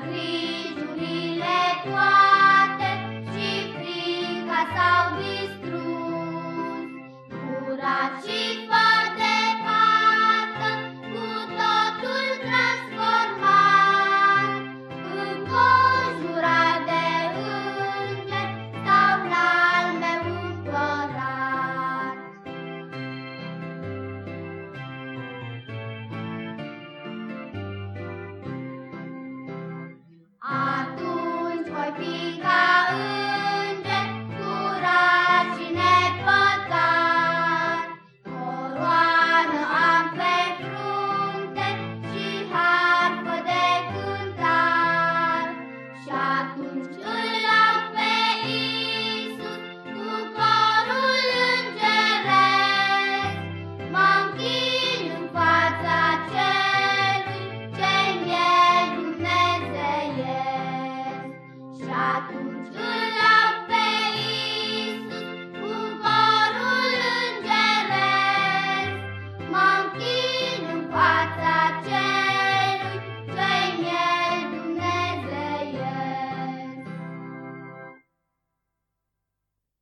Krishna.